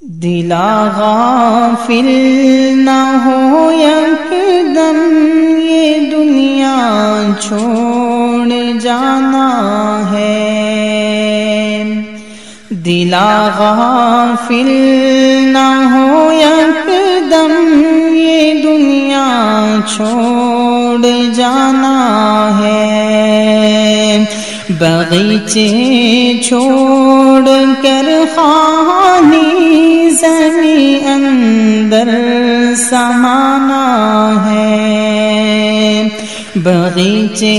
دلا غافل نہ ہو یک دم یہ دنیا چھوڑ جانا ہے۔ دلا غافل نہ ہو یک دم یہ دنیا چھوڑ جانا ہے۔ بغیچے چھوڑ کر خانی زمین اندر سمانا ہے۔ بغیچے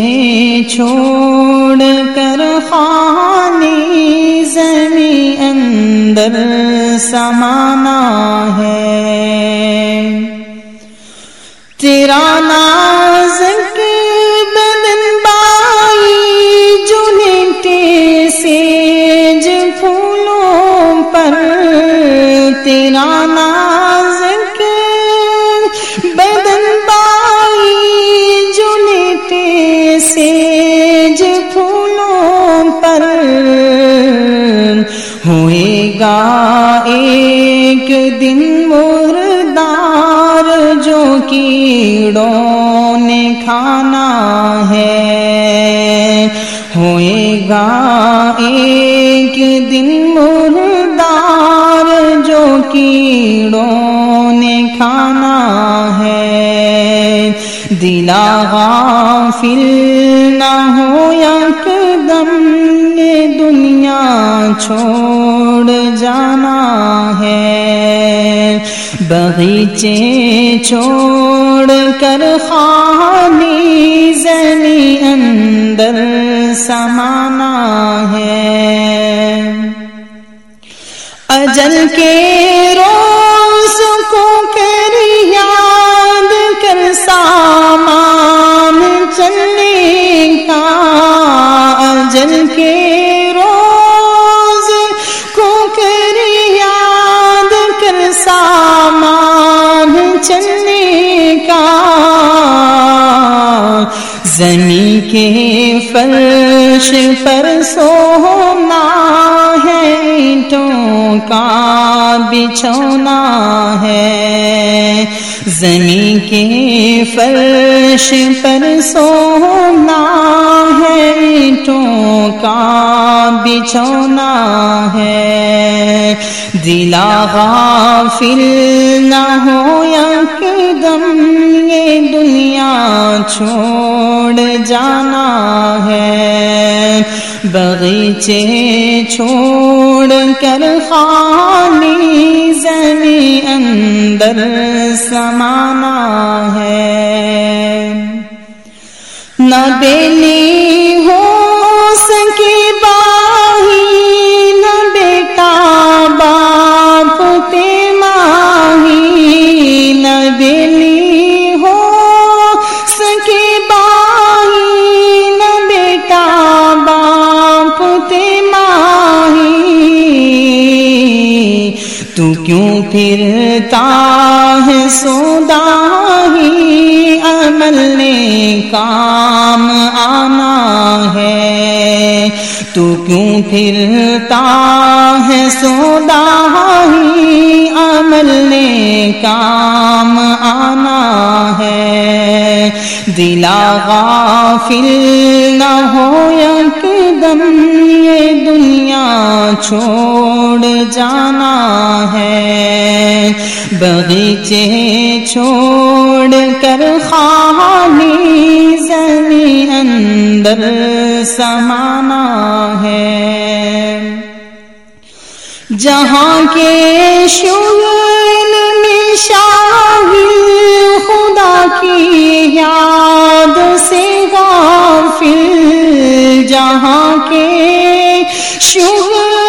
چھوڑ کر خانی زمین اندر سمانا ہے۔ تیرا ناز گا ایک دن مردار جو کیڑوں نے کھانا ہے۔ ہوئے گا ایک دن مردار جو کیڑوں نے کھانا ہے۔ دلا غافل نہ ہو یک دم یہ دنیا چھوڑ جانا ہے۔ بغیچے چھوڑ کر خانی زنی اندر سمانا ہے۔ اجل کے روز کو کے فرش پر سونا ہے، اینٹوں کا بچھونا ہے۔ زمین کے فرش پر سونا ہے، اینٹوں کا بچھونا ہے۔ دلا غافل نہ ہو یک دم، یہ دنیا چھوڑ جانا ہے۔ بغیچے چھوڑ کر خالی زمین اندر سمانا ہے۔ نہ بیلی کیوں پھرتا ہے سودا ہی؟ عمل نے کام آنا ہے۔ تو کیوں پھرتا ہے سودا ہی؟ عمل نے کام آنا ہے۔ دلا غافل نہ ہو یک دم یہ دنیا چھوڑ جانا ہے۔ بغیچے چھوڑ کر خالی زمین اندر سمانا ہے۔ جہاں کے شغل میں شاہل خدا کی یاد سے غافل، جہاں کے شغل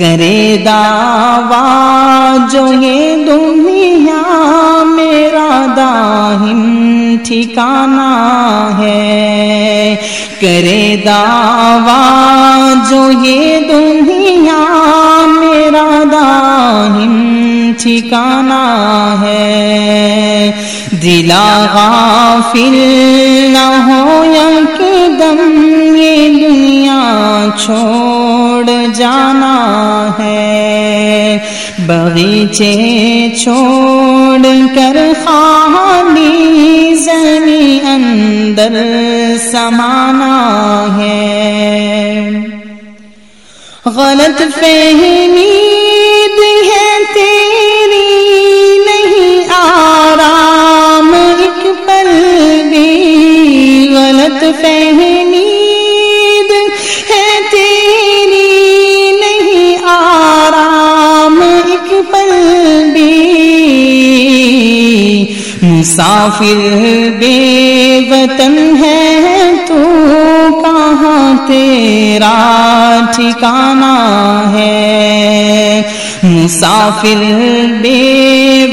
کرے دعوا جو یہ دنیا میرا داہم ٹھکانا ہے۔ کرے دعوا جو یہ دنیا میرا داہم ٹھکانا ہے۔ دلا غافل نہ ہو یک دم یہ دنیا چھوڑ جانا ہے۔ بغیچے چھوڑ کر خالی زنی اندر سمانا ہے۔ غلط فہمی مسافر بے وطن ہے تو کہاں تیرا ٹھکانا ہے؟ مسافر بے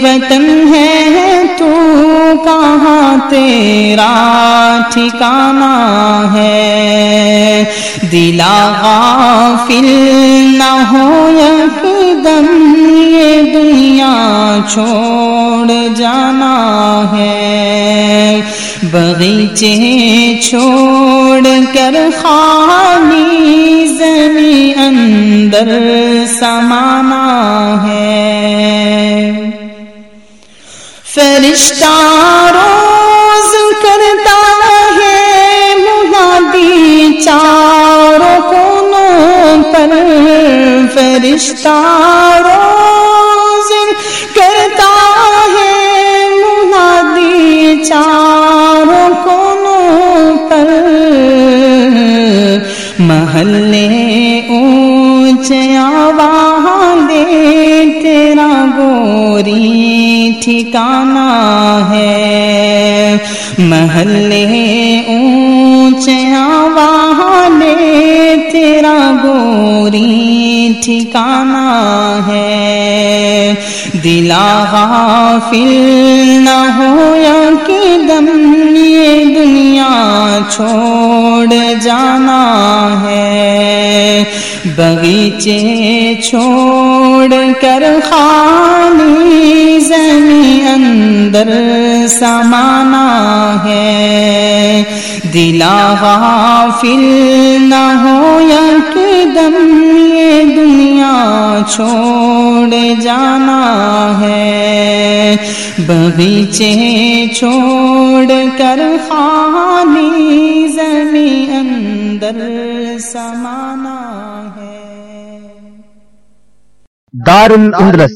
وطن ہے تو کہاں تیرا ٹھکانا ہے؟ دلا غافل نہ ہو یک دم یہ دنیا چھوڑ جانا ہے۔ بغیچے چھوڑ کر خالی زمین اندر سمانا ہے۔ فرشتہ روز کرتا ہے منادی چاروں کونوں پر۔ فرشتہ گوری ٹھکانا ہے۔ محلے اونچے ہاں، والے تیرا گوری ٹھکانا ہے۔ دلا غافل نہ ہو یا کہ دم یہ دنیا چھوڑ جانا ہے۔ بغیچے چھوڑ کر خالی اندر سمانا ہے۔ دلا غافل نہ ہو یا دم یہ دنیا چھوڑ جانا ہے۔ بغیچے چھوڑ کر خالی زمین اندر سمانا ہے۔ دار الاندلس